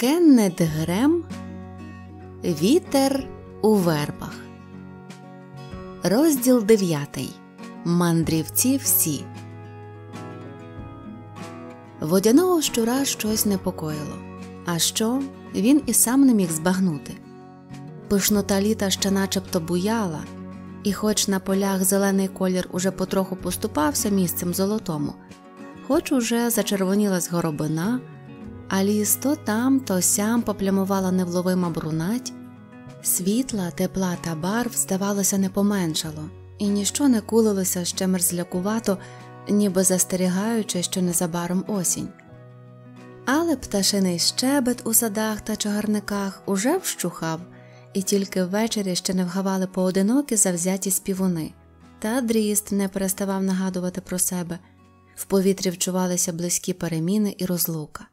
Кеннет Грем Вітер у вербах. Розділ дев'ятий. Мандрівці всі. Водяного щура щось непокоїло. А що він і сам не міг збагнути. Пишнота літа ще начебто буяла, і, хоч на полях зелений колір уже потроху поступався місцем золотому, хоч уже зачервонілась горобина а ліс то там, то сям поплямувала невловима брунать, світла, тепла та барв, здавалося, не поменшало, і ніщо не кулилося ще мерзлякувато, ніби застерігаючи, що незабаром осінь. Але пташиний щебет у садах та чагарниках уже вщухав, і тільки ввечері ще не вгавали поодинокі завзяті співуни, та дріст не переставав нагадувати про себе в повітрі вчувалися близькі переміни і розлука.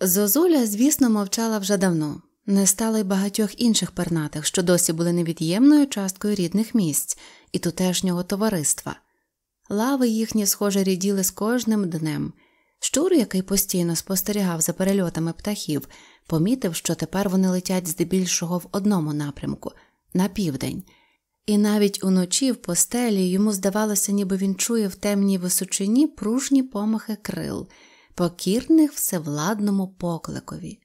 Зозуля, звісно, мовчала вже давно, не стало й багатьох інших пернатих, що досі були невід'ємною часткою рідних місць і тутешнього товариства. Лави їхні, схоже, ріділи з кожним днем. Щур, який постійно спостерігав за перельотами птахів, помітив, що тепер вони летять здебільшого в одному напрямку на південь, і навіть уночі в постелі йому здавалося, ніби він чує в темній височині пружні помахи крил покірних всевладному покликові.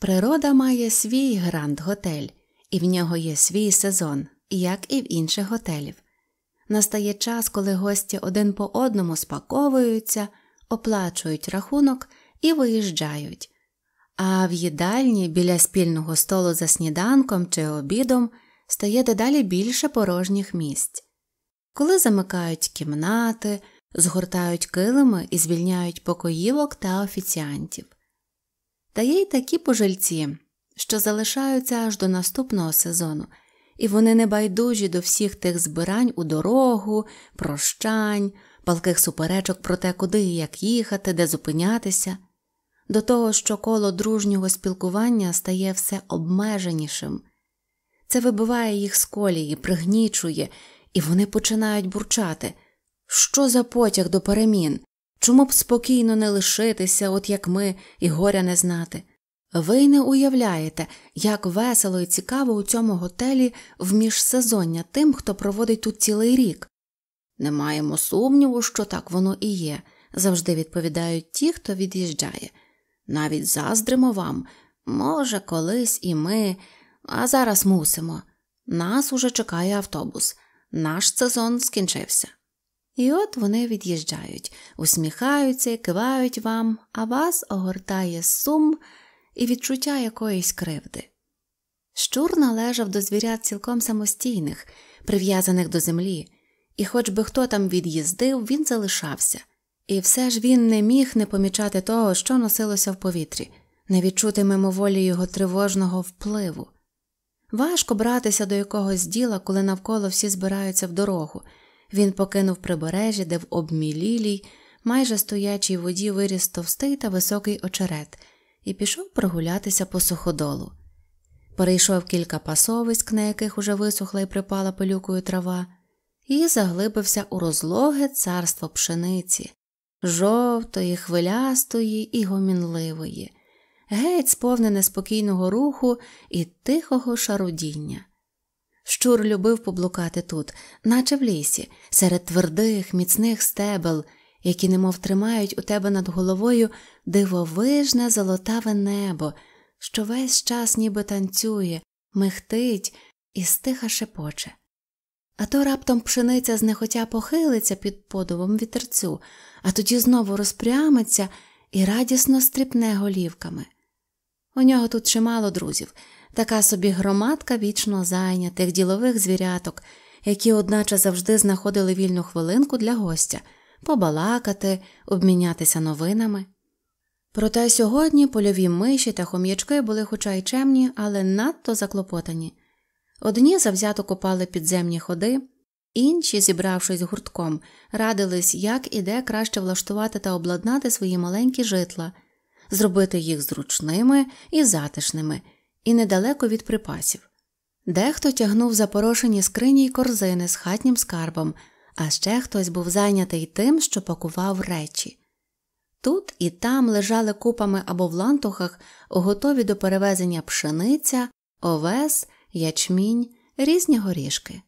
Природа має свій гранд готель, і в нього є свій сезон, як і в інших готелів. Настає час, коли гості один по одному спаковуються, оплачують рахунок і виїжджають, а в їдальні біля спільного столу за сніданком чи обідом стає дедалі більше порожніх місць. Коли замикають кімнати, згортають килими і звільняють покоївок та офіціантів. Та є й такі пожильці, що залишаються аж до наступного сезону, і вони не байдужі до всіх тих збирань у дорогу, прощань, палких суперечок про те, куди і як їхати, де зупинятися, до того, що коло дружнього спілкування стає все обмеженішим. Це вибиває їх з колії, пригнічує, і вони починають бурчати. Що за потяг до перемін? Чому б спокійно не лишитися, от як ми, і горя не знати? Ви не уявляєте, як весело і цікаво у цьому готелі в міжсезоння тим, хто проводить тут цілий рік. Не маємо сумніву, що так воно і є, завжди відповідають ті, хто від'їжджає. Навіть заздримо вам, може, колись і ми, а зараз мусимо. Нас уже чекає автобус, наш сезон скінчився. І от вони від'їжджають, усміхаються, кивають вам, а вас огортає сум і відчуття якоїсь кривди. Щур належав до звірят цілком самостійних, прив'язаних до землі, і хоч би хто там від'їздив, він залишався, і все ж він не міг не помічати того, що носилося в повітрі, не відчути мимоволі його тривожного впливу. Важко братися до якогось діла, коли навколо всі збираються в дорогу. Він покинув прибережжя, де в обмілілій, майже стоячій воді виріс товстий та високий очерет, і пішов прогулятися по суходолу. Перейшов кілька пасовиськ, на яких уже висохла і припала пилюкою трава, і заглибився у розлоге царство пшениці, жовтої, хвилястої і гомінливої, геть сповнене спокійного руху і тихого шарудіння. Щур любив поблукати тут, наче в лісі, серед твердих, міцних стебел, які немов тримають у тебе над головою дивовижне золотаве небо, що весь час ніби танцює, михтить і стиха шепоче. А то раптом пшениця знехотя похилиться під подувом вітерцю, а тоді знову розпрямиться і радісно стріпне голівками. У нього тут чимало друзів така собі громадка вічно зайнятих ділових звіряток, які, одначе, завжди знаходили вільну хвилинку для гостя побалакати, обмінятися новинами. Проте сьогодні польові миші та хом'ячки були хоча й чемні, але надто заклопотані. Одні завзято копали підземні ходи, інші, зібравшись гуртком, радились, як і де краще влаштувати та обладнати свої маленькі житла, зробити їх зручними і затишними, і недалеко від припасів. Дехто тягнув запорошені скрині й корзини з хатнім скарбом, а ще хтось був зайнятий тим, що пакував речі. Тут і там лежали купами або в лантухах, готові до перевезення пшениця, овес, ячмінь, різні горішки.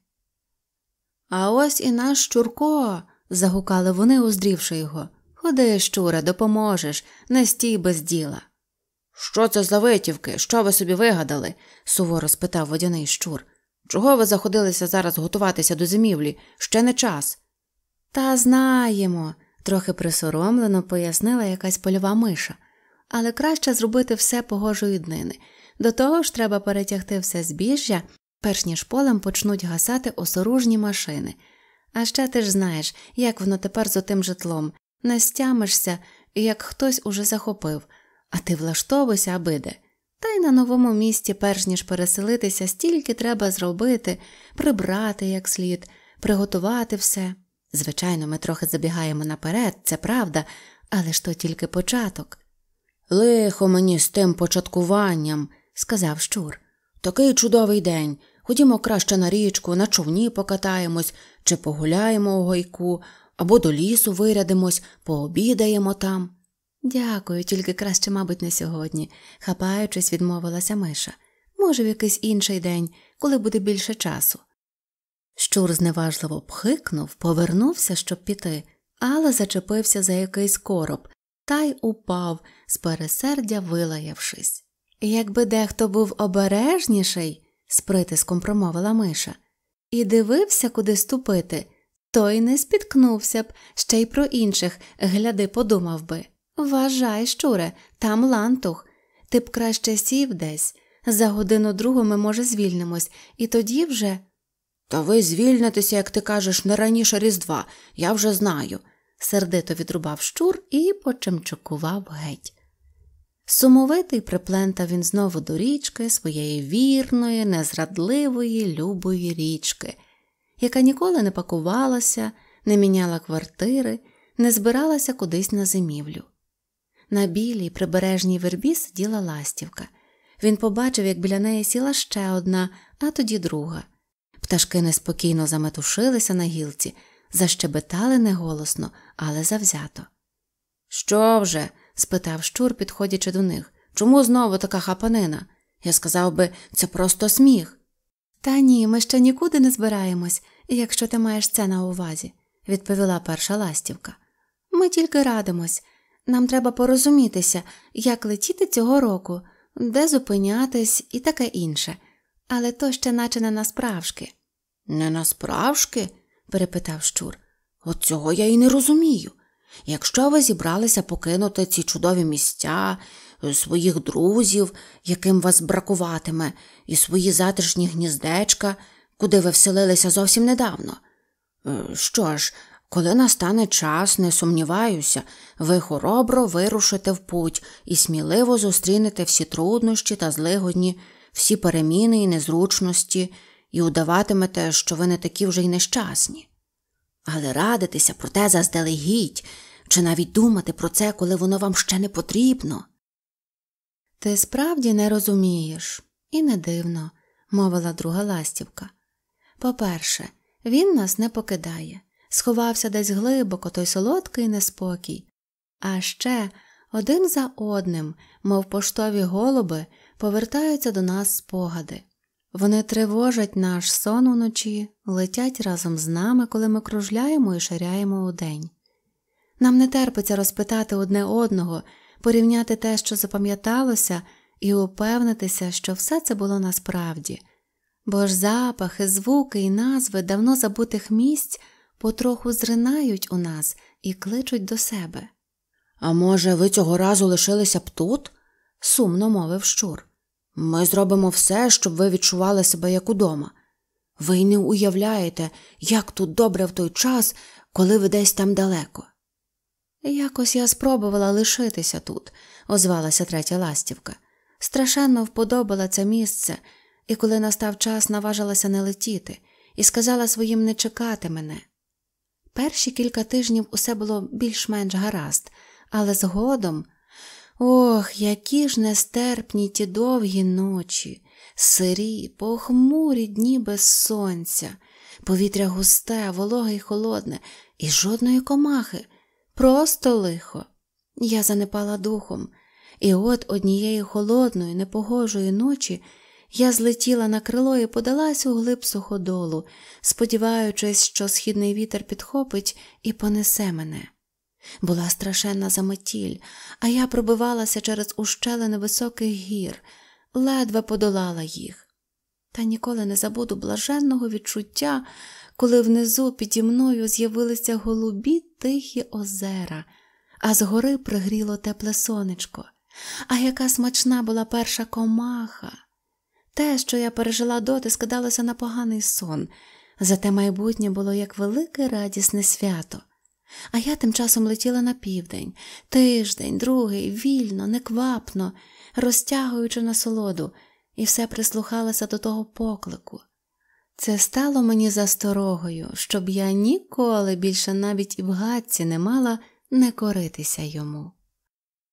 А ось і наш Щурко. загукали вони, уздрівши його. Ходи, щуре, допоможеш, не стій без діла. Що це за витівки? Що ви собі вигадали? суворо спитав водяний щур. Чого ви заходилися зараз готуватися до зимівлі? Ще не час. Та знаємо, трохи присоромлено пояснила якась польова миша, але краще зробити все погожої днини. До того ж треба перетягти все збіжжя, перш ніж полем почнуть гасати осоружні машини. А ще ти ж знаєш, як воно тепер з отим житлом. Не стямишся, як хтось уже захопив, а ти влаштовуйся, аби де. Та й на новому місці, перш ніж переселитися, стільки треба зробити, прибрати як слід, приготувати все. Звичайно, ми трохи забігаємо наперед, це правда, але ж то тільки початок. Лихо мені з тим початкуванням, сказав щур. Такий чудовий день. Ходімо краще на річку, на човні покатаємось, чи погуляємо у гойку, або до лісу вирядимось, пообідаємо там. Дякую, тільки краще, мабуть, не сьогодні, хапаючись, відмовилася Миша. Може, в якийсь інший день, коли буде більше часу. Щур зневажливо пхикнув, повернувся, щоб піти, але зачепився за якийсь короб та й упав, з пересердя вилаявшись. Якби дехто був обережніший, з притиском промовила Миша, і дивився, куди ступити, той не спіткнувся б, ще й про інших, гляди, подумав би. Вважай, щуре, там лантух. Ти б краще сів десь. За годину другу ми, може, звільнимось, і тоді вже. Та ви звільнитеся, як ти кажеш, не раніше Різдва, я вже знаю, сердито відрубав щур і почемчукував геть. Сумовитий приплентав він знову до річки своєї вірної, незрадливої, любої річки, яка ніколи не пакувалася, не міняла квартири, не збиралася кудись на зимівлю. На білій прибережній вербі сиділа ластівка. Він побачив, як біля неї сіла ще одна, а тоді друга. Пташки неспокійно заметушилися на гілці, защебетали неголосно, але завзято. Що вже? спитав щур, підходячи до них. Чому знову така хапанина? Я сказав би, це просто сміх. Та ні, ми ще нікуди не збираємось, якщо ти маєш це на увазі, відповіла перша ластівка. Ми тільки радимось. Нам треба порозумітися, як летіти цього року, де зупинятись і таке інше, але то ще наче не насправжки. Не насправжки? перепитав щур. От цього я і не розумію. Якщо ви зібралися покинути ці чудові місця, своїх друзів, яким вас бракуватиме, і свої затишні гніздечка, куди ви вселилися зовсім недавно. Е, що ж, коли настане час, не сумніваюся, ви хоробро вирушите в путь і сміливо зустрінете всі труднощі та злигодні, всі переміни і незручності, і удаватимете, що ви не такі вже й нещасні. Але радитися про те заздалегідь, чи навіть думати про це, коли воно вам ще не потрібно. Ти справді не розумієш, і не дивно, мовила друга ластівка. По перше, він нас не покидає сховався десь глибоко той солодкий неспокій, а ще один за одним, мов поштові голуби, повертаються до нас спогади. Вони тривожать наш сон уночі, летять разом з нами, коли ми кружляємо і ширяємо удень. Нам не терпиться розпитати одне одного, порівняти те, що запам'яталося, і упевнитися, що все це було насправді, бо ж запахи, звуки і назви давно забутих місць потроху зринають у нас і кличуть до себе. А може, ви цього разу лишилися б тут? сумно мовив щур. Ми зробимо все, щоб ви відчували себе як удома. Ви й не уявляєте, як тут добре в той час, коли ви десь там далеко. Якось я спробувала лишитися тут, озвалася третя ластівка. Страшенно вподобала це місце, і коли настав час, наважилася не летіти, і сказала своїм не чекати мене. Перші кілька тижнів усе було більш-менш гаразд, але згодом ох, які ж нестерпні ті довгі ночі, сирі, похмурі дні без сонця, повітря густе, вологе й холодне, і жодної комахи, просто лихо. Я занепала духом, і от однієї холодної, непогожої ночі я злетіла на крило і подалась у глиб суходолу, сподіваючись, що східний вітер підхопить і понесе мене. Була страшенна заметіль, а я пробивалася через ущелини високих гір, ледве подолала їх. Та ніколи не забуду блаженного відчуття, коли внизу піді мною з'явилися голубі тихі озера, а згори пригріло тепле сонечко. А яка смачна була перша комаха. Те, що я пережила доти, скидалося на поганий сон, зате майбутнє було як велике радісне свято. А я тим часом летіла на південь, тиждень, другий, вільно, неквапно, розтягуючи насолоду, і все прислухалася до того поклику. Це стало мені засторогою, щоб я ніколи більше навіть і в гадці не мала не коритися йому.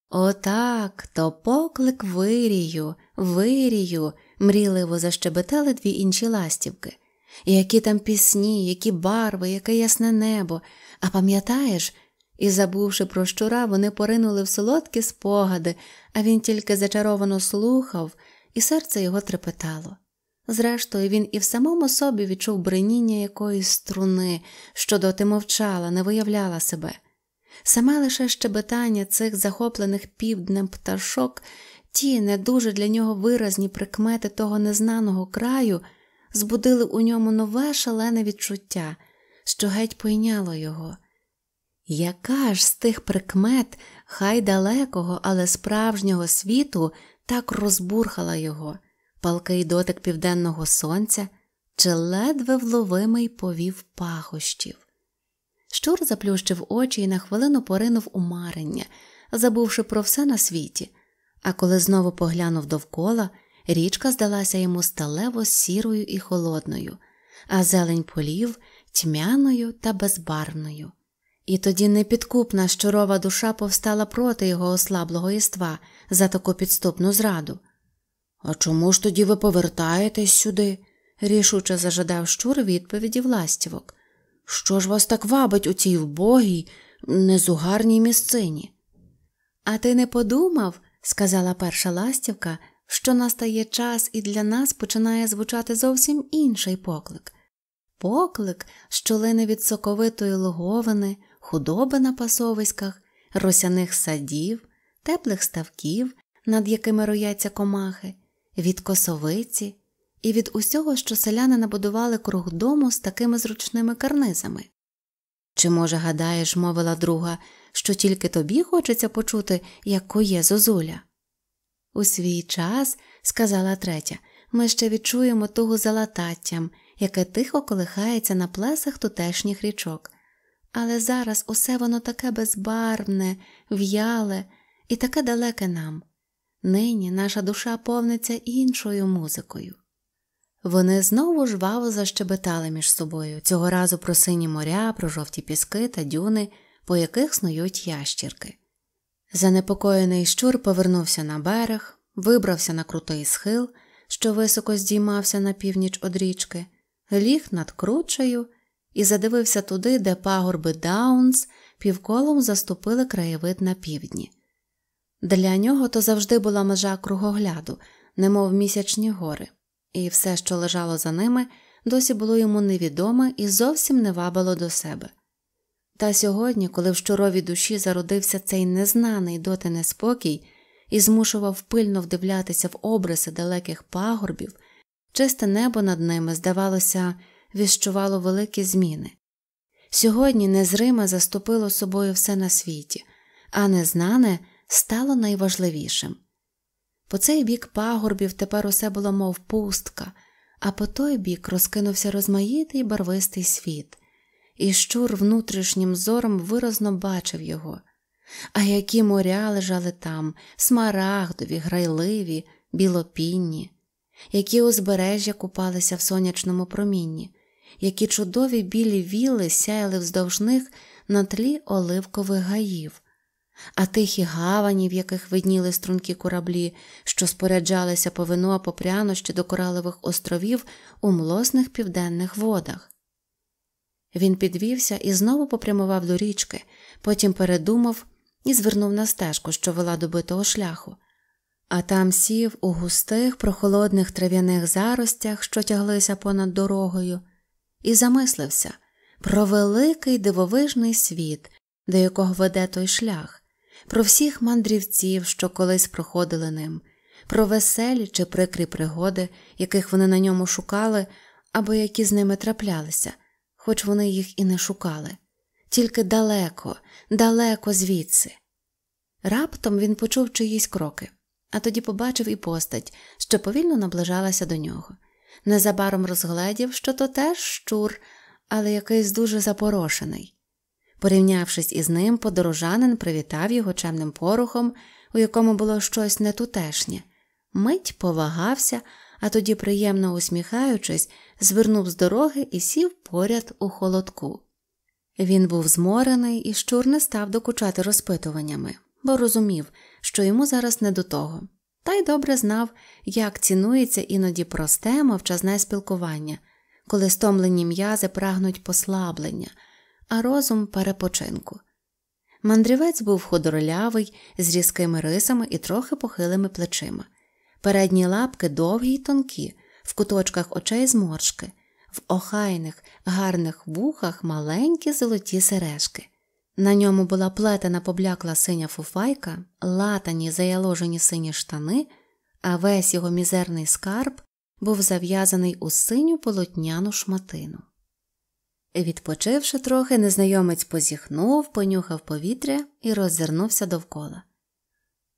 Отак, то поклик вирію, вирію, мрійливо защебетали дві інші ластівки. Які там пісні, які барви, яке ясне небо. А пам'ятаєш? І, забувши про щура, вони поринули в солодкі спогади, а він тільки зачаровано слухав, і серце його трепетало. Зрештою, він і в самому собі відчув бреніння якоїсь струни, що доти мовчала, не виявляла себе. Саме лише щебетання цих захоплених півднем пташок, ті не дуже для нього виразні прикмети того незнаного краю, збудили у ньому нове шалене відчуття, що геть пойняло його. Яка ж з тих прикмет, хай далекого, але справжнього світу так розбурхала його, палкий дотик південного сонця чи ледве вловимий повів пахощів. Щур заплющив очі і на хвилину поринув у марення, забувши про все на світі, а коли знову поглянув довкола, річка здалася йому сталево сірою і холодною, а зелень полів тьмяною та безбарвною. І тоді непідкупна щурова душа повстала проти його ослаблого єства за таку підступну зраду. А чому ж тоді ви повертаєтесь сюди? рішуче зажадав щур відповіді властівок. Що ж вас так вабить у цій вбогій, незугарній місцині? А ти не подумав, сказала перша ластівка, що настає час і для нас починає звучати зовсім інший поклик. Поклик, що лине від соковитої логовини, худоби на пасовиськах, росяних садів, теплих ставків, над якими рояться комахи, від косовиці, і від усього, що селяни набудували круг дому з такими зручними карнизами. Чи, може, гадаєш, мовила друга, що тільки тобі хочеться почути, як кує зозуля? У свій час, сказала третя, ми ще відчуємо тугу за лататтям, яке тихо колихається на плесах тутешніх річок. Але зараз усе воно таке безбарвне, в'яле і таке далеке нам. Нині наша душа повниться іншою музикою. Вони знову жваво защебетали між собою, цього разу про сині моря, про жовті піски та дюни, по яких снують ящірки. Занепокоєний щур повернувся на берег, вибрався на крутий схил, що високо здіймався на північ од річки, ліг над кручею і задивився туди, де пагорби Даунс півколом заступили краєвид на півдні. Для нього то завжди була межа кругогляду, немов місячні гори і все, що лежало за ними, досі було йому невідоме і зовсім не вабило до себе. Та сьогодні, коли в щуровій душі зародився цей незнаний доти неспокій і змушував пильно вдивлятися в обриси далеких пагорбів, чисте небо над ними, здавалося, віщувало великі зміни. Сьогодні незриме заступило собою все на світі, а незнане стало найважливішим. По цей бік пагорбів тепер усе було мов пустка, а по той бік розкинувся розмаїтий барвистий світ, і щур внутрішнім зором виразно бачив його. А які моря лежали там, смарагдові, грайливі, білопінні, які узбережжя купалися в сонячному промінні, які чудові білі віли сяяли вздовж них на тлі оливкових гаїв а тихі гавані, в яких видніли струнки кораблі, що споряджалися по вино по прянощі до коралових островів у млосних південних водах. Він підвівся і знову попрямував до річки, потім передумав і звернув на стежку, що вела до битого шляху, а там сів у густих, прохолодних трав'яних заростях, що тяглися понад дорогою, і замислився про великий дивовижний світ, до якого веде той шлях, про всіх мандрівців, що колись проходили ним, про веселі чи прикрі пригоди, яких вони на ньому шукали, або які з ними траплялися, хоч вони їх і не шукали, тільки далеко, далеко звідси. Раптом він почув чиїсь кроки, а тоді побачив і постать, що повільно наближалася до нього. Незабаром розгледів, що то теж щур, але якийсь дуже запорошений. Порівнявшись із ним, подорожанин привітав його чемним порухом, у якому було щось нетутешнє. Мить повагався, а тоді, приємно усміхаючись, звернув з дороги і сів поряд у холодку. Він був зморений і щур не став докучати розпитуваннями, бо розумів, що йому зараз не до того, та й добре знав, як цінується іноді просте мовчазне спілкування, коли стомлені м'язи прагнуть послаблення, а розум перепочинку. Мандрівець був худорлявий, з різкими рисами і трохи похилими плечима. Передні лапки довгі й тонкі, в куточках очей зморшки, в охайних, гарних вухах маленькі золоті сережки. На ньому була плетена поблякла синя фуфайка, латані заяложені сині штани, а весь його мізерний скарб був зав'язаний у синю полотняну шматину. Відпочивши трохи, незнайомець позіхнув, понюхав повітря і роззирнувся довкола.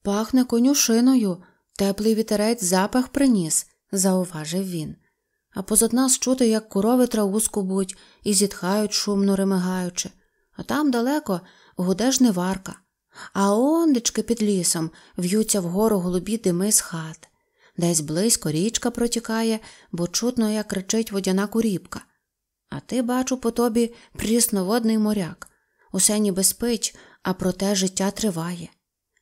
Пахне конюшиною, теплий вітерець запах приніс, зауважив він. А позад нас чути, як корови траву скубуть і зітхають, шумно ремигаючи, а там далеко гуде жниварка. А ондечки під лісом в'ються вгору голубі дими з хат. Десь близько річка протікає, бо чутно, як кричить водяна куріпка. А ти, бачу, по тобі прісноводний моряк. Усе ніби спить, а проте життя триває.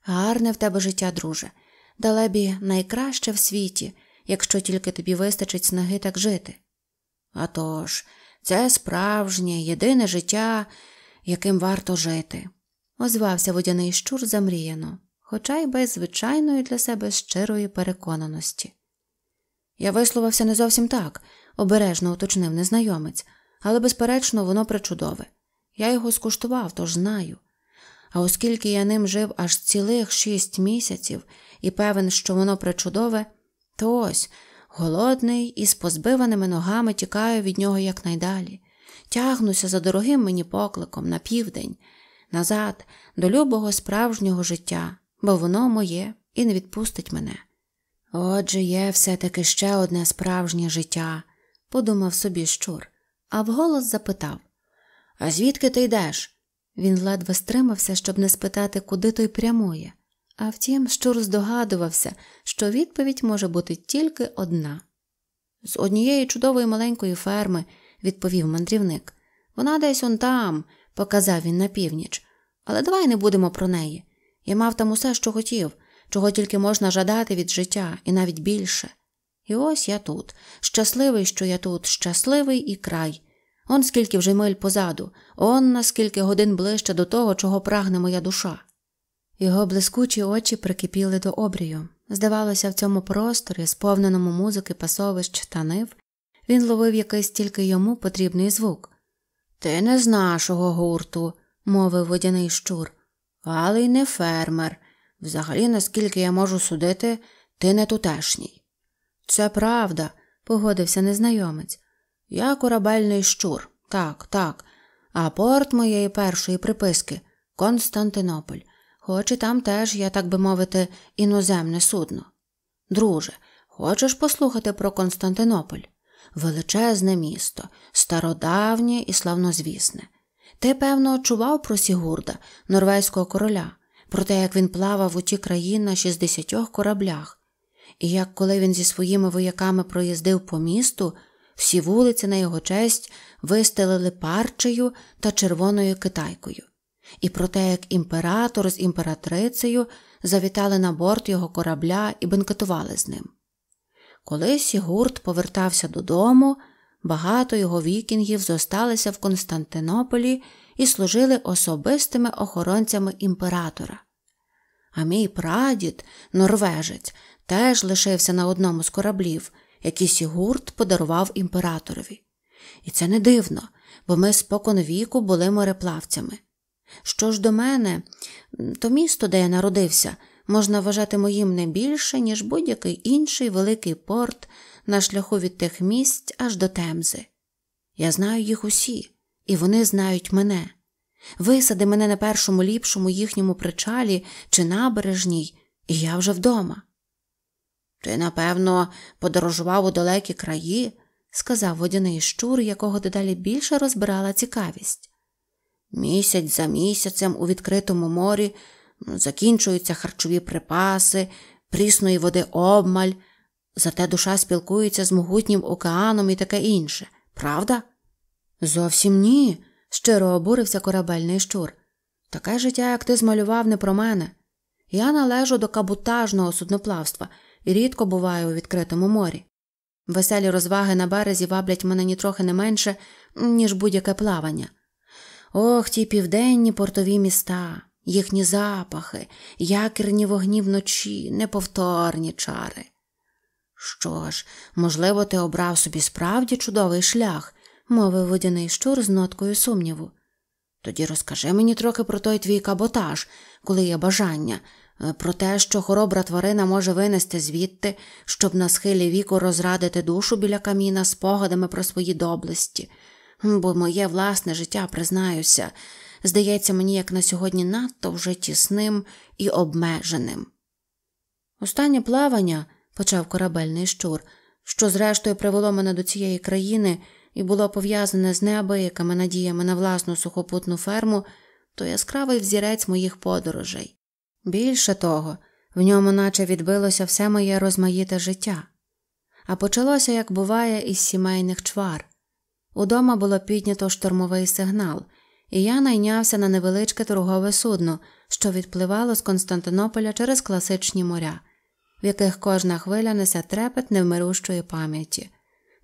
Гарне в тебе життя, друже, далебі найкраще в світі, якщо тільки тобі вистачить снаги так жити. А тож, це справжнє, єдине життя, яким варто жити, озвався водяний щур замріяно, хоча й без звичайної для себе щирої переконаності. Я висловився не зовсім так, обережно уточнив незнайомець, але, безперечно, воно причудове. Я його скуштував, тож знаю. А оскільки я ним жив аж цілих шість місяців і певен, що воно причудове, то ось, голодний і з позбиваними ногами тікаю від нього якнайдалі, тягнуся за дорогим мені покликом на південь, назад, до любого справжнього життя, бо воно моє і не відпустить мене. Отже, є все таки ще одне справжнє життя, подумав собі щур, а вголос запитав А звідки ти йдеш? Він ледве стримався, щоб не спитати, куди той прямує. А втім, щур здогадувався, що відповідь може бути тільки одна. З однієї чудової маленької ферми, відповів мандрівник. Вона десь он там, показав він на північ. Але давай не будемо про неї. Я мав там усе, що хотів, чого тільки можна жадати від життя, і навіть більше. І ось я тут, щасливий, що я тут, щасливий і край. Он скільки вже миль позаду, он наскільки годин ближче до того, чого прагне моя душа. Його блискучі очі прикипіли до обрію. Здавалося, в цьому просторі, сповненому музики, пасовищ та нив, він ловив якийсь тільки йому потрібний звук. Ти не з нашого гурту, мовив водяний щур, але й не фермер. Взагалі, наскільки я можу судити, ти не тутешній. Це правда, погодився незнайомець. Я корабельний щур, так, так, а порт моєї першої приписки Константинополь хоч і там теж є, так би мовити, іноземне судно. Друже, хочеш послухати про Константинополь? Величезне місто, стародавнє і славнозвісне. Ти, певно, чував про Сігурда, норвезького короля, про те, як він плавав у ті країни на 60 кораблях, і як коли він зі своїми вояками проїздив по місту, всі вулиці на його честь вистелили парчею та червоною китайкою і про те, як імператор з імператрицею завітали на борт його корабля і бенкетували з ним. Коли Сігурд повертався додому, Багато його вікінгів зосталися в Константинополі і служили особистими охоронцями імператора. А мій прадід, норвежець, теж лишився на одному з кораблів, який Сігурд подарував імператорові. І це не дивно, бо ми спокон віку були мореплавцями. Що ж до мене, то місто, де я народився, можна вважати моїм не більше, ніж будь-який інший великий порт на шляху від тих місць аж до Темзи. Я знаю їх усі, і вони знають мене. Висади мене на першому ліпшому їхньому причалі чи набережній, і я вже вдома. Ти, напевно, подорожував у далекі краї, сказав водяний щур, якого дедалі більше розбирала цікавість. Місяць за місяцем у відкритому морі закінчуються харчові припаси, прісної води обмаль, зате душа спілкується з могутнім океаном і таке інше, правда? Зовсім ні, щиро обурився корабельний щур. Таке життя, як ти змалював, не про мене. Я належу до кабутажного судноплавства і рідко буваю у відкритому морі. Веселі розваги на березі ваблять мене нітрохи не менше, ніж будь-яке плавання. Ох, ті південні портові міста, їхні запахи, якірні вогні вночі, неповторні чари. Що ж, можливо, ти обрав собі справді чудовий шлях, мовив водяний щур з ноткою сумніву. Тоді розкажи мені трохи про той твій каботаж, коли є бажання, про те, що хоробра тварина може винести звідти, щоб на схилі віку розрадити душу біля каміна спогадами про свої доблесті, бо моє власне життя, признаюся, здається мені, як на сьогодні надто вже тісним і обмеженим. Останнє плавання, почав корабельний щур, що зрештою привело мене до цієї країни і було пов'язане з неабиякими надіями на власну сухопутну ферму, то яскравий взірець моїх подорожей. Більше того, в ньому наче відбилося все моє розмаїте життя, а почалося, як буває, із сімейних чвар. Удома було піднято штормовий сигнал, і я найнявся на невеличке торгове судно, що відпливало з Константинополя через класичні моря, в яких кожна хвиля несе трепет невмирущої пам'яті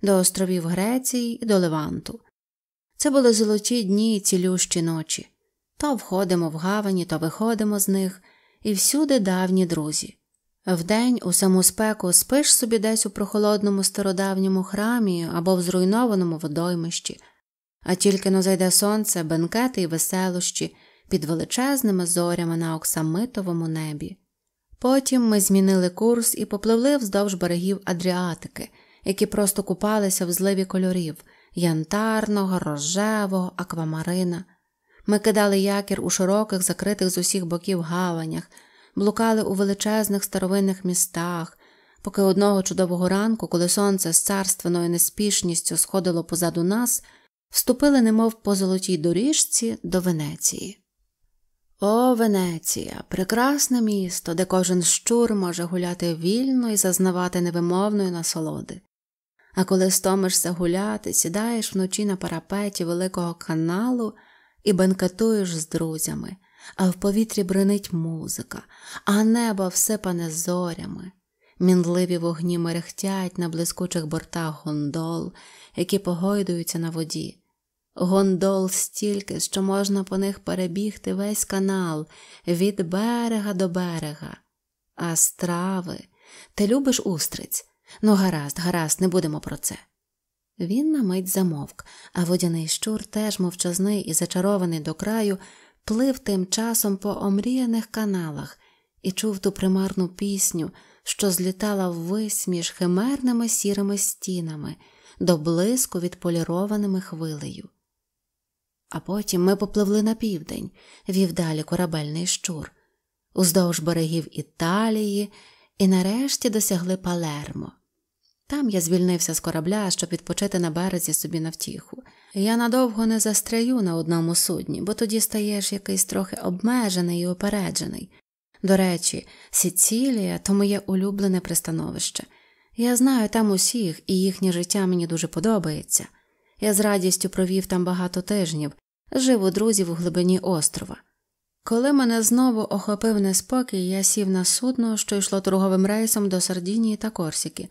до островів Греції і до Леванту. Це були золоті дні і цілющі ночі. То входимо в гавані, то виходимо з них, і всюди давні друзі. Вдень у саму спеку спиш собі десь у прохолодному стародавньому храмі або в зруйнованому водоймищі, а тільки но зайде сонце, бенкети й веселощі під величезними зорями на оксамитовому небі. Потім ми змінили курс і попливли вздовж берегів Адріатики, які просто купалися в зливі кольорів янтарного, рожевого, аквамарина. Ми кидали якір у широких, закритих з усіх боків гаванях, блукали у величезних старовинних містах, поки одного чудового ранку, коли сонце з царственною неспішністю сходило позаду нас, вступили, немов по золотій доріжці, до Венеції. О, Венеція, прекрасне місто, де кожен щур може гуляти вільно і зазнавати невимовної насолоди. А коли стомишся гуляти, сідаєш вночі на парапеті великого каналу і бенкетуєш з друзями, а в повітрі бренить музика, а небо всипане зорями. Мінливі вогні мерехтять на блискучих бортах гондол, які погойдуються на воді. Гондол стільки, що можна по них перебігти весь канал від берега до берега. А страви, ти любиш устриць? Ну, гаразд, гаразд, не будемо про це. Він на мить замовк, а водяний щур, теж мовчазний і зачарований до краю, плив тим часом по омріяних каналах і чув ту примарну пісню, що злітала ввись між химерними сірими стінами, до блиску відполірованими хвилею. А потім ми попливли на південь, вів далі корабельний щур, уздовж берегів Італії і нарешті досягли Палермо. Там я звільнився з корабля, щоб відпочити на березі собі на втіху. Я надовго не застряю на одному судні, бо тоді стаєш якийсь трохи обмежений і опереджений. До речі, Сіцілія то моє улюблене пристановище. Я знаю там усіх, і їхнє життя мені дуже подобається. Я з радістю провів там багато тижнів, жив у друзів у глибині острова. Коли мене знову охопив неспокій, я сів на судно, що йшло торговим рейсом до Сардінії та Корсіки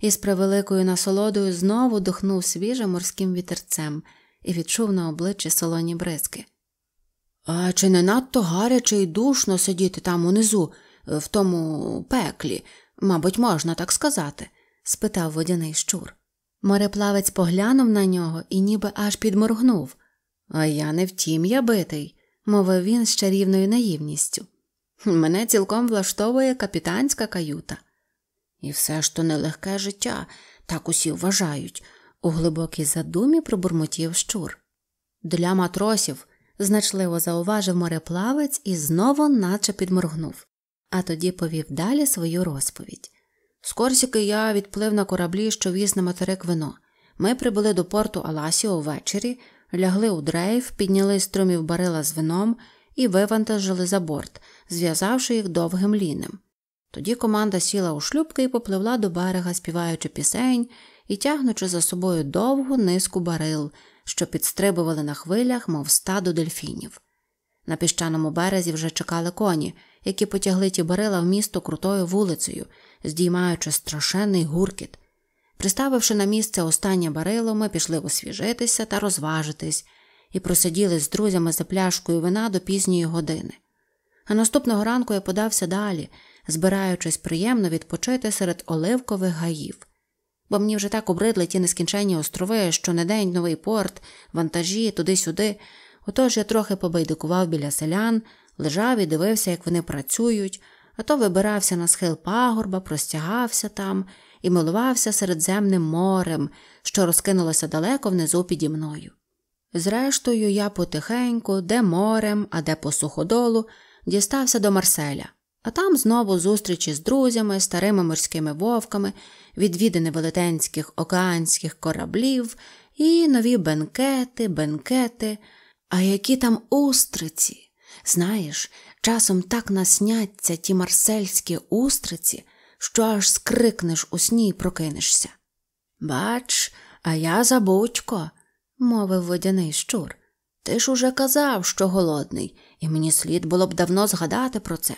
і з превеликою насолодою знову дихнув свіжим морським вітерцем і відчув на обличчі солоні бризки. А чи не надто гаряче і душно сидіти там унизу, в тому пеклі, мабуть, можна так сказати? спитав водяний щур. Мореплавець поглянув на нього і ніби аж підморгнув. А я не втім я битий, мовив він з чарівною наївністю. Мене цілком влаштовує капітанська каюта. І все ж то нелегке життя, так усі вважають, у глибокій задумі пробурмотів щур. Для матросів, значливо зауважив мореплавець і знову наче підморгнув, а тоді повів далі свою розповідь. З Корсіки я відплив на кораблі, що віз на материк вино. Ми прибули до порту Аласіо ввечері, лягли у дрейф, підняли струмів барила з вином і вивантажили за борт, зв'язавши їх довгим лінем. Тоді команда сіла у шлюбки і попливла до берега, співаючи пісень і тягнучи за собою довгу низку барил, що підстрибували на хвилях, мов стадо дельфінів. На піщаному березі вже чекали коні, які потягли ті барила в місто крутою вулицею, здіймаючи страшенний гуркіт. Приставивши на місце останнє барило, ми пішли освіжитися та розважитись і просиділи з друзями за пляшкою вина до пізньої години. А наступного ранку я подався далі, збираючись приємно відпочити серед оливкових гаїв. Бо мені вже так обридли ті нескінченні острови, що не день новий порт, вантажі, туди-сюди. Отож я трохи побайдикував біля селян, лежав і дивився, як вони працюють, а то вибирався на схил пагорба, простягався там і милувався середземним морем, що розкинулося далеко внизу піді мною. Зрештою, я потихеньку, де морем, а де по суходолу, дістався до Марселя, а там знову зустрічі з друзями, старими морськими вовками, відвідини велетенських океанських кораблів і нові бенкети, бенкети, а які там устриці. Знаєш, часом так насняться ті марсельські устриці, що аж скрикнеш у сні і прокинешся. Бач, а я забудько, мовив водяний щур. Ти ж уже казав, що голодний, і мені слід було б давно згадати про це.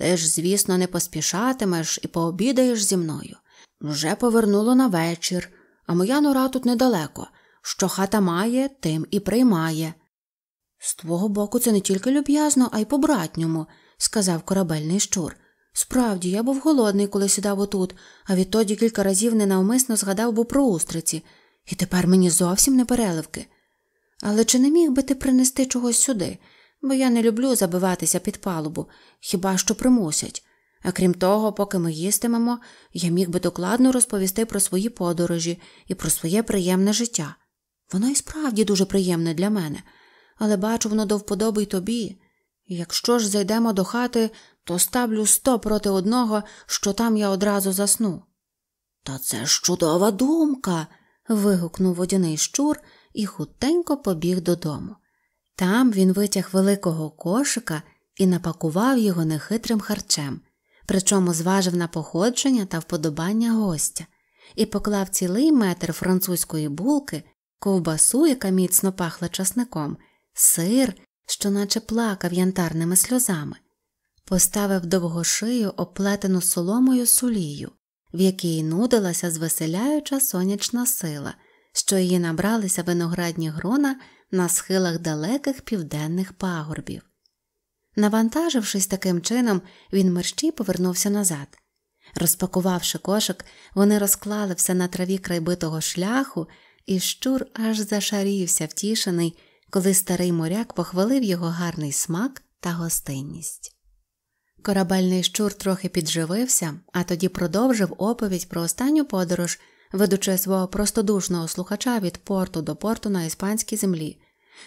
Ти ж, звісно, не поспішатимеш і пообідаєш зі мною. Вже повернуло на вечір, а моя нора тут недалеко. Що хата має, тим і приймає. З твого боку, це не тільки люб'язно, а й по братньому, сказав корабельний щур. Справді, я був голодний, коли сідав отут, а відтоді кілька разів ненавмисно згадав був про устриці, і тепер мені зовсім не переливки. Але чи не міг би ти принести чогось сюди? Бо я не люблю забиватися під палубу, хіба що примусять. А крім того, поки ми їстимемо, я міг би докладно розповісти про свої подорожі і про своє приємне життя. Воно і справді дуже приємне для мене, але бачу, воно до вподоби й тобі. Якщо ж зайдемо до хати, то ставлю сто проти одного, що там я одразу засну. Та це ж чудова думка. вигукнув водяний щур і хутенько побіг додому. Там він витяг великого кошика і напакував його нехитрим харчем, причому зважив на походження та вподобання гостя, і поклав цілий метр французької булки, ковбасу, яка міцно пахла часником, сир, що наче плакав янтарними сльозами, поставив довго шию, оплетену соломою сулію, в якій нудилася звеселяюча сонячна сила, що її набралися виноградні грона на схилах далеких південних пагорбів. Навантажившись таким чином, він мерщій повернувся назад. Розпакувавши кошик, вони розклали все на траві крайбитого шляху, і щур аж зашарівся, втішений, коли старий моряк похвалив його гарний смак та гостинність. Корабельний щур трохи підживився, а тоді продовжив оповідь про останню подорож, ведучи свого простодушного слухача від порту до порту на іспанській землі,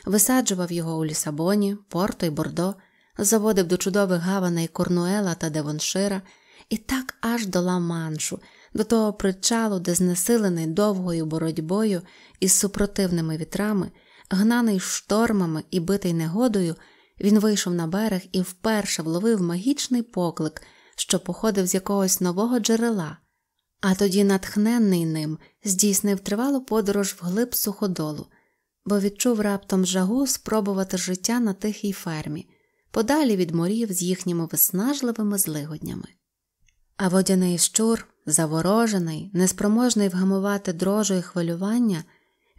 висаджував його у Лісабоні, Порто й Бордо, заводив до чудових гаваней Корнуела та Девоншира і так аж до Ла-Маншу, до того причалу, де знесилений довгою боротьбою із супротивними вітрами, гнаний штормами і битий негодою, він вийшов на берег і вперше вловив магічний поклик, що походив з якогось нового джерела, а тоді, натхненний ним, здійснив тривалу подорож вглиб суходолу, бо відчув раптом жагу спробувати життя на тихій фермі, подалі від морів з їхніми виснажливими злигоднями. А водяний щур заворожений, неспроможний вгамувати дрожу і хвилювання,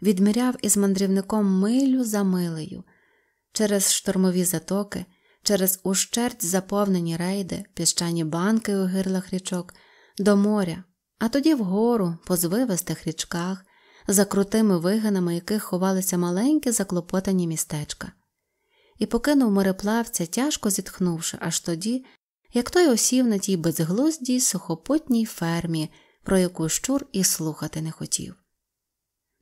відміряв із мандрівником милю за милею, через штормові затоки, через ущерть заповнені рейди, піщані банки у гирлах річок, до моря, а тоді вгору, по звивистих річках, за крутими вигинами яких ховалися маленькі заклопотані містечка. І покинув мореплавця, тяжко зітхнувши, аж тоді, як той осів на тій безглуздій сухопутній фермі, про яку щур і слухати не хотів.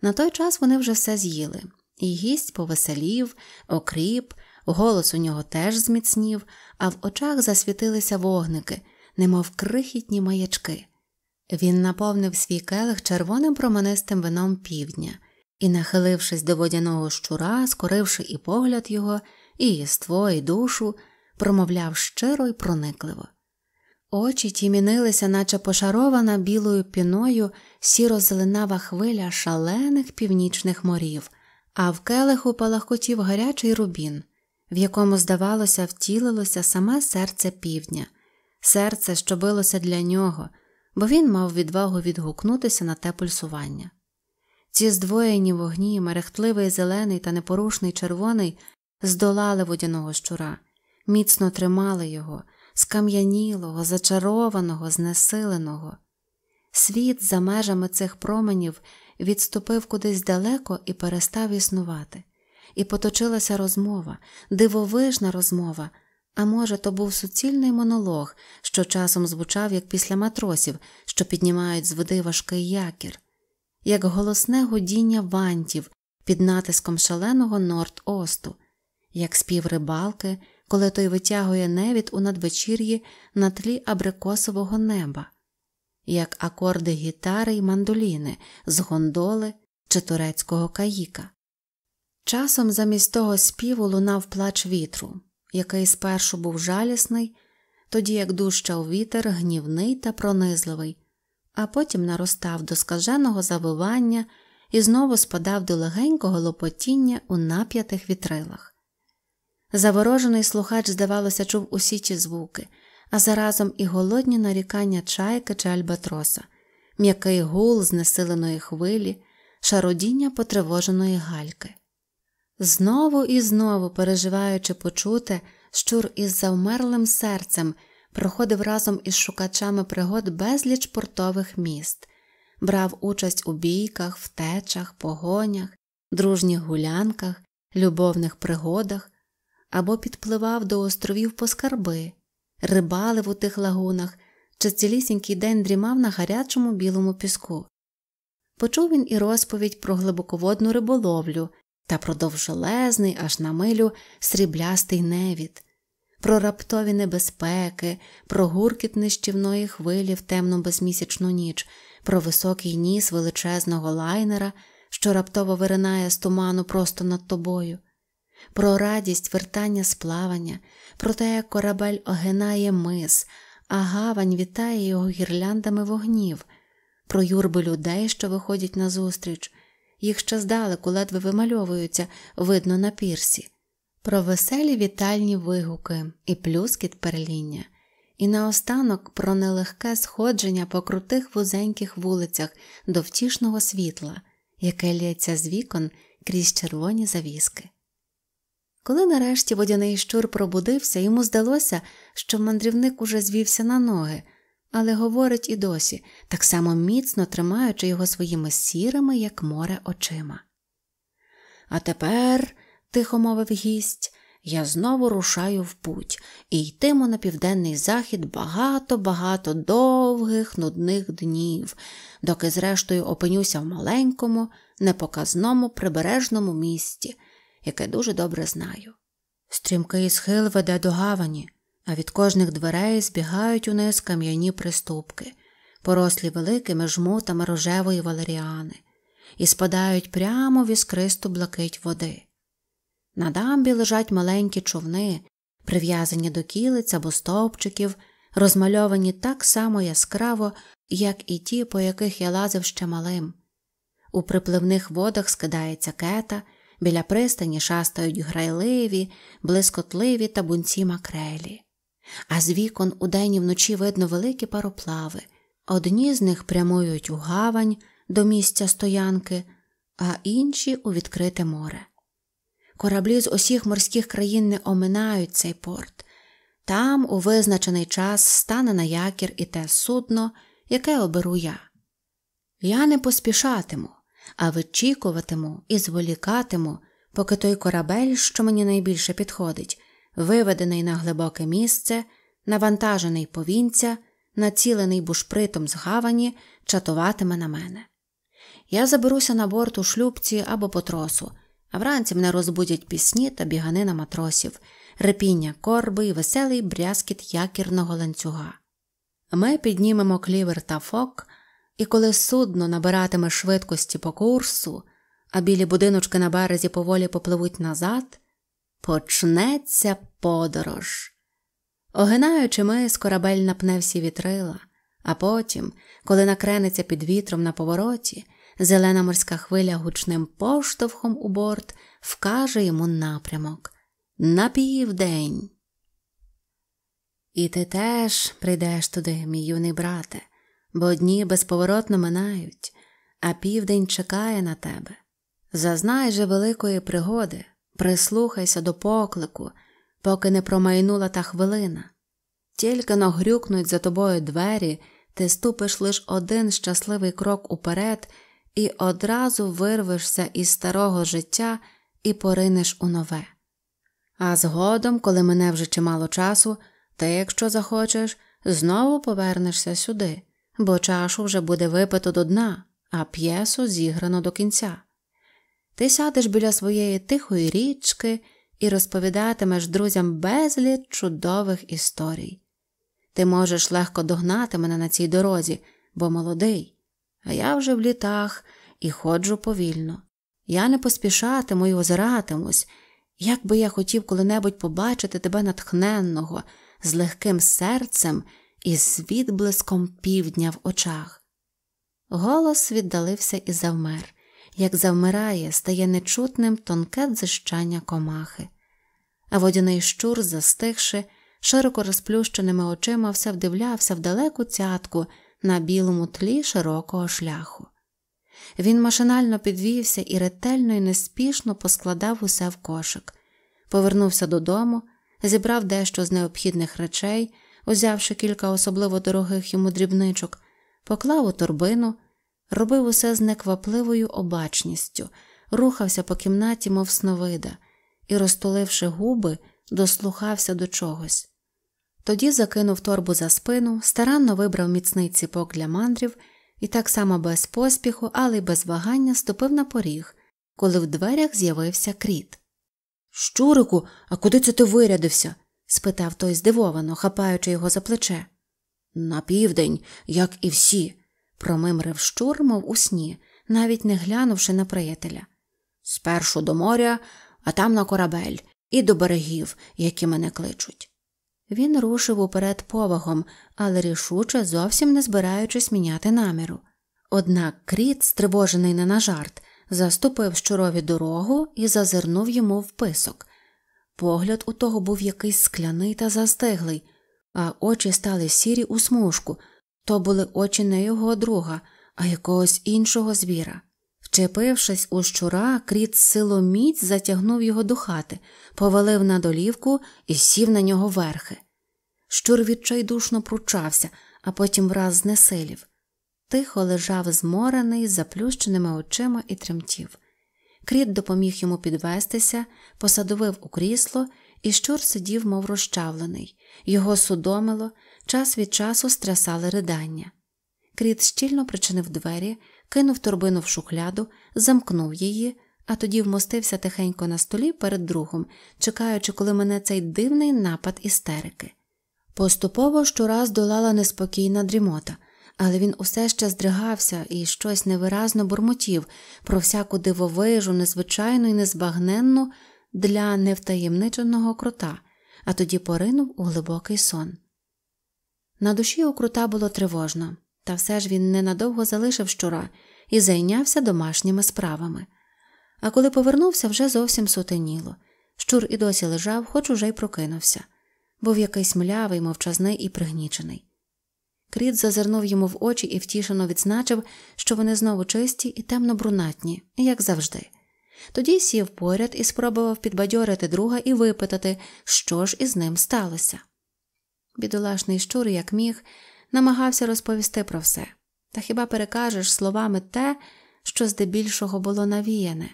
На той час вони вже все з'їли, і гість повеселів, окріп, голос у нього теж зміцнів, а в очах засвітилися вогники, немов крихітні маячки. Він наповнив свій келих червоним променистим вином півдня і, нахилившись до водяного щура, скоривши і погляд його, і єство, і душу, промовляв щиро й проникливо. Очі тімінилися, наче пошарована білою піною сіро-зеленава хвиля шалених північних морів, а в келиху палахкотів гарячий рубін, в якому, здавалося, втілилося саме серце півдня, серце, що билося для нього, бо він мав відвагу відгукнутися на те пульсування. Ці здвоєні вогні, мерехтливий зелений та непорушний червоний, здолали водяного щура, міцно тримали його, скам'янілого, зачарованого, знесиленого. Світ за межами цих променів відступив кудись далеко і перестав існувати, і поточилася розмова, дивовижна розмова. А може, то був суцільний монолог, що часом звучав, як після матросів, що піднімають з води важкий якір, як голосне гудіння вантів під натиском шаленого Норд-Осту, як спів рибалки, коли той витягує невід у надвечір'ї на тлі абрикосового неба, як акорди гітари й мандоліни з гондоли чи турецького каїка. Часом замість того співу лунав плач вітру, який спершу був жалісний, тоді як дужчав вітер гнівний та пронизливий, а потім наростав до скаженого завивання і знову спадав до легенького лопотіння у нап'ятих вітрилах. Заворожений слухач, здавалося, чув усі ті звуки, а заразом і голодні нарікання чайки чи альбатроса, м'який гул знесиленої хвилі, шародіння потривоженої гальки. Знову і знову, переживаючи почуте, щур із завмерлим серцем проходив разом із шукачами пригод безліч портових міст, брав участь у бійках, втечах, погонях, дружніх гулянках, любовних пригодах або підпливав до островів по скарби, рибалив у тих лагунах чи цілісінький день дрімав на гарячому білому піску. Почув він і розповідь про глибоководну риболовлю та про довжелезний, аж на милю сріблястий невід, про раптові небезпеки, про гуркіт нищівної хвилі в темну безмісячну ніч, про високий ніс величезного лайнера, що раптово виринає з туману просто над тобою. Про радість вертання з плавання, про те, як корабель огинає мис, а гавань вітає його гірляндами вогнів, про юрби людей, що виходять назустріч, їх ще здалеку ледве вимальовуються, видно на пірсі, про веселі вітальні вигуки і плюскіт перління. І наостанок про нелегке сходження по крутих вузеньких вулицях до втішного світла, яке лється з вікон крізь червоні завіски. Коли нарешті водяний щур пробудився, йому здалося, що мандрівник уже звівся на ноги, але говорить і досі, так само міцно тримаючи його своїми сірими, як море, очима. А тепер, тихо мовив гість, я знову рушаю в путь і йтиму на південний захід багато-багато довгих, нудних днів, доки, зрештою, опинюся в маленькому, непоказному прибережному місті яке дуже добре знаю. Стрімкий схил веде до гавані, а від кожних дверей збігають униз кам'яні приступки, порослі великими жмутами рожевої валеріани, і спадають прямо в іскристу блакить води. На дамбі лежать маленькі човни, прив'язані до кілиць або стовпчиків, розмальовані так само яскраво, як і ті, по яких я лазив ще малим. У припливних водах скидається кета Біля пристані шастають грайливі, блискотливі табунці макрелі, а з вікон удень і вночі видно великі пароплави, Одні з них прямують у гавань до місця стоянки, а інші у відкрите море. Кораблі з усіх морських країн не оминають цей порт. Там у визначений час стане на якір і те судно, яке оберу я. Я не поспішатиму, а вичікуватиму і зволікатиму, поки той корабель, що мені найбільше підходить, виведений на глибоке місце, навантажений повінця, націлений бушпритом з гавані, чатуватиме на мене. Я заберуся на борт у шлюбці або по тросу, а вранці мене розбудять пісні та біганина матросів, репіння корби і веселий брязкіт якірного ланцюга. Ми піднімемо клівер та фок, і коли судно набиратиме швидкості по курсу, а білі будиночки на березі поволі попливуть назад, почнеться подорож. Огинаючи мис, корабель напне всі вітрила, а потім, коли накренеться під вітром на повороті, зелена морська хвиля гучним поштовхом у борт вкаже йому напрямок на південь. І ти теж прийдеш туди, мій юний брате, бо дні безповоротно минають, а південь чекає на тебе. Зазнай же великої пригоди, прислухайся до поклику, поки не промайнула та хвилина. Тільки нагрюкнуть за тобою двері, ти ступиш лиш один щасливий крок уперед і одразу вирвешся із старого життя і поринеш у нове. А згодом, коли мине вже чимало часу, ти, якщо захочеш, знову повернешся сюди, бо чашу вже буде випито до дна, а п'єсу зіграно до кінця. Ти сядеш біля своєї тихої річки і розповідатимеш друзям безліч чудових історій. Ти можеш легко догнати мене на цій дорозі, бо молодий, а я вже в літах і ходжу повільно. Я не поспішатиму і озиратимусь, як би я хотів коли-небудь побачити тебе натхненного, з легким серцем і з відблиском півдня в очах. Голос віддалився і завмер, як завмирає, стає нечутним тонке дзищання комахи, а водяний щур, застигши, широко розплющеними очима все вдивлявся в далеку цятку на білому тлі широкого шляху. Він машинально підвівся і ретельно і неспішно поскладав усе в кошик, повернувся додому, зібрав дещо з необхідних речей, узявши кілька особливо дорогих йому дрібничок, поклав у торбину, робив усе з неквапливою обачністю, рухався по кімнаті, мов сновида, і, розтуливши губи, дослухався до чогось. Тоді закинув торбу за спину, старанно вибрав міцний ціпок для мандрів і так само без поспіху, але й без вагання ступив на поріг, коли в дверях з'явився кріт. Щурику, а куди це ти вирядився? спитав той здивовано, хапаючи його за плече. На південь, як і всі, промимрив щур, мов у сні, навіть не глянувши на приятеля. Спершу до моря, а там на корабель, і до берегів, які мене кличуть. Він рушив уперед повагом, але рішуче зовсім не збираючись міняти наміру. Однак кріт, стривожений не на жарт, заступив щурові дорогу і зазирнув йому в писок. Погляд у того був якийсь скляний та застиглий, а очі стали сірі у смужку то були очі не його друга, а якогось іншого звіра. Вчепившись у щура, кріт силоміць затягнув його до хати, повалив на долівку і сів на нього верхи. Щур відчайдушно пручався, а потім враз знесилів. Тихо лежав зморений, з заплющеними очима і тремтів. Кріт допоміг йому підвестися, посадовив у крісло, і щур сидів, мов розчавлений. Його судомило, час від часу стрясали ридання. Кріт щільно причинив двері, кинув торбину в шухляду, замкнув її, а тоді вмостився тихенько на столі перед другом, чекаючи, коли мене цей дивний напад істерики. Поступово щораз долала неспокійна дрімота, але він усе ще здригався і щось невиразно бурмотів про всяку дивовижу, незвичайну і незбагненну для невтаємниченого крота, а тоді поринув у глибокий сон. На душі у крута було тривожно, та все ж він ненадовго залишив щура і зайнявся домашніми справами. А коли повернувся, вже зовсім сутеніло. Щур і досі лежав, хоч уже й прокинувся, був якийсь млявий, мовчазний і пригнічений. Кріт зазирнув йому в очі і втішено відзначив, що вони знову чисті і темно-брунатні, як завжди. Тоді сів поряд і спробував підбадьорити друга і випитати, що ж із ним сталося. Бідолашний щур, як міг, намагався розповісти про все, та хіба перекажеш словами те, що здебільшого було навіяне?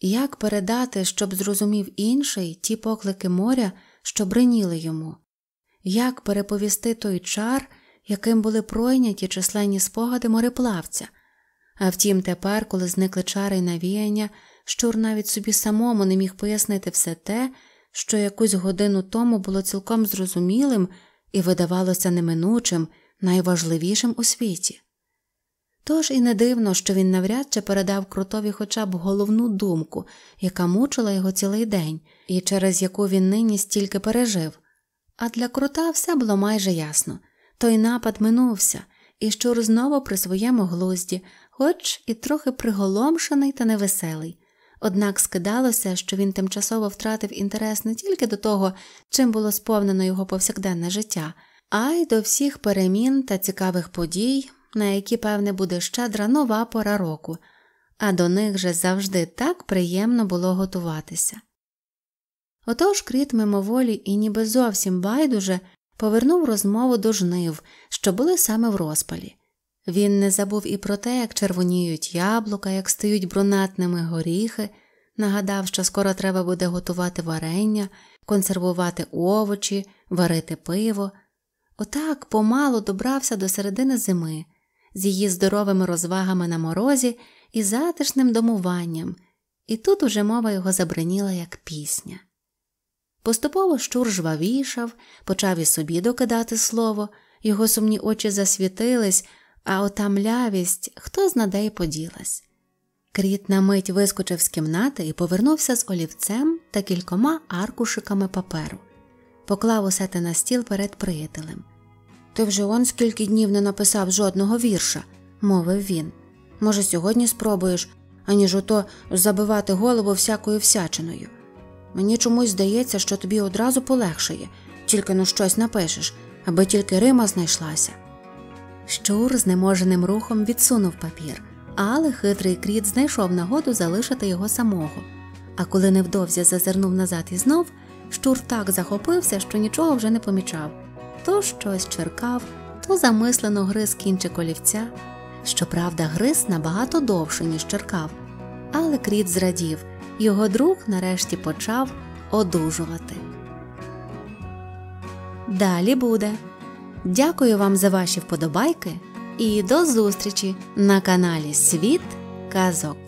Як передати, щоб зрозумів інший ті поклики моря, що бриніли йому? Як переповісти той чар, яким були пройняті численні спогади мореплавця? А втім, тепер, коли зникли чари й навіяння, щур навіть собі самому не міг пояснити все те, що якусь годину тому було цілком зрозумілим і видавалося неминучим, найважливішим у світі. Тож і не дивно, що він навряд чи передав крутові хоча б головну думку, яка мучила його цілий день, і через яку він нині стільки пережив. А для крута все було майже ясно той напад минувся, і щур знову при своєму глузді, хоч і трохи приголомшений та невеселий. Однак скидалося, що він тимчасово втратив інтерес не тільки до того, чим було сповнено його повсякденне життя, а й до всіх перемін та цікавих подій, на які, певне, буде щедра нова пора року, а до них же завжди так приємно було готуватися. Отож кріт мимоволі і ніби зовсім байдуже повернув розмову до жнив, що були саме в розпалі. Він не забув і про те, як червоніють яблука, як стають брунатними горіхи, нагадав, що скоро треба буде готувати варення, консервувати овочі, варити пиво. Отак помалу добрався до середини зими, з її здоровими розвагами на морозі і затишним домуванням, і тут уже мова його забриніла, як пісня. Поступово щур жвавішав, почав і собі докидати слово, його сумні очі засвітились а ота млявість хто знаде й поділась. Кріт на мить вискочив з кімнати і повернувся з олівцем та кількома аркушиками паперу, поклав усе те на стіл перед приятелем. Ти вже он скільки днів не написав жодного вірша, мовив він. Може, сьогодні спробуєш, аніж ото забивати голову всякою всячиною. Мені чомусь здається, що тобі одразу полегшає, тільки ну щось напишеш, аби тільки Рима знайшлася. Щур знеможеним рухом відсунув папір, але хитрий кріт знайшов нагоду залишити його самого. А коли невдовзі зазирнув назад і знов, щур так захопився, що нічого вже не помічав то щось черкав, то замислено гриз кінчик олівця. Щоправда, гриз набагато довше, ніж черкав, але кріт зрадів, його друг нарешті почав одужувати. Далі буде. Дякую вам за ваші вподобайки і до зустрічі на каналі Світ Казок.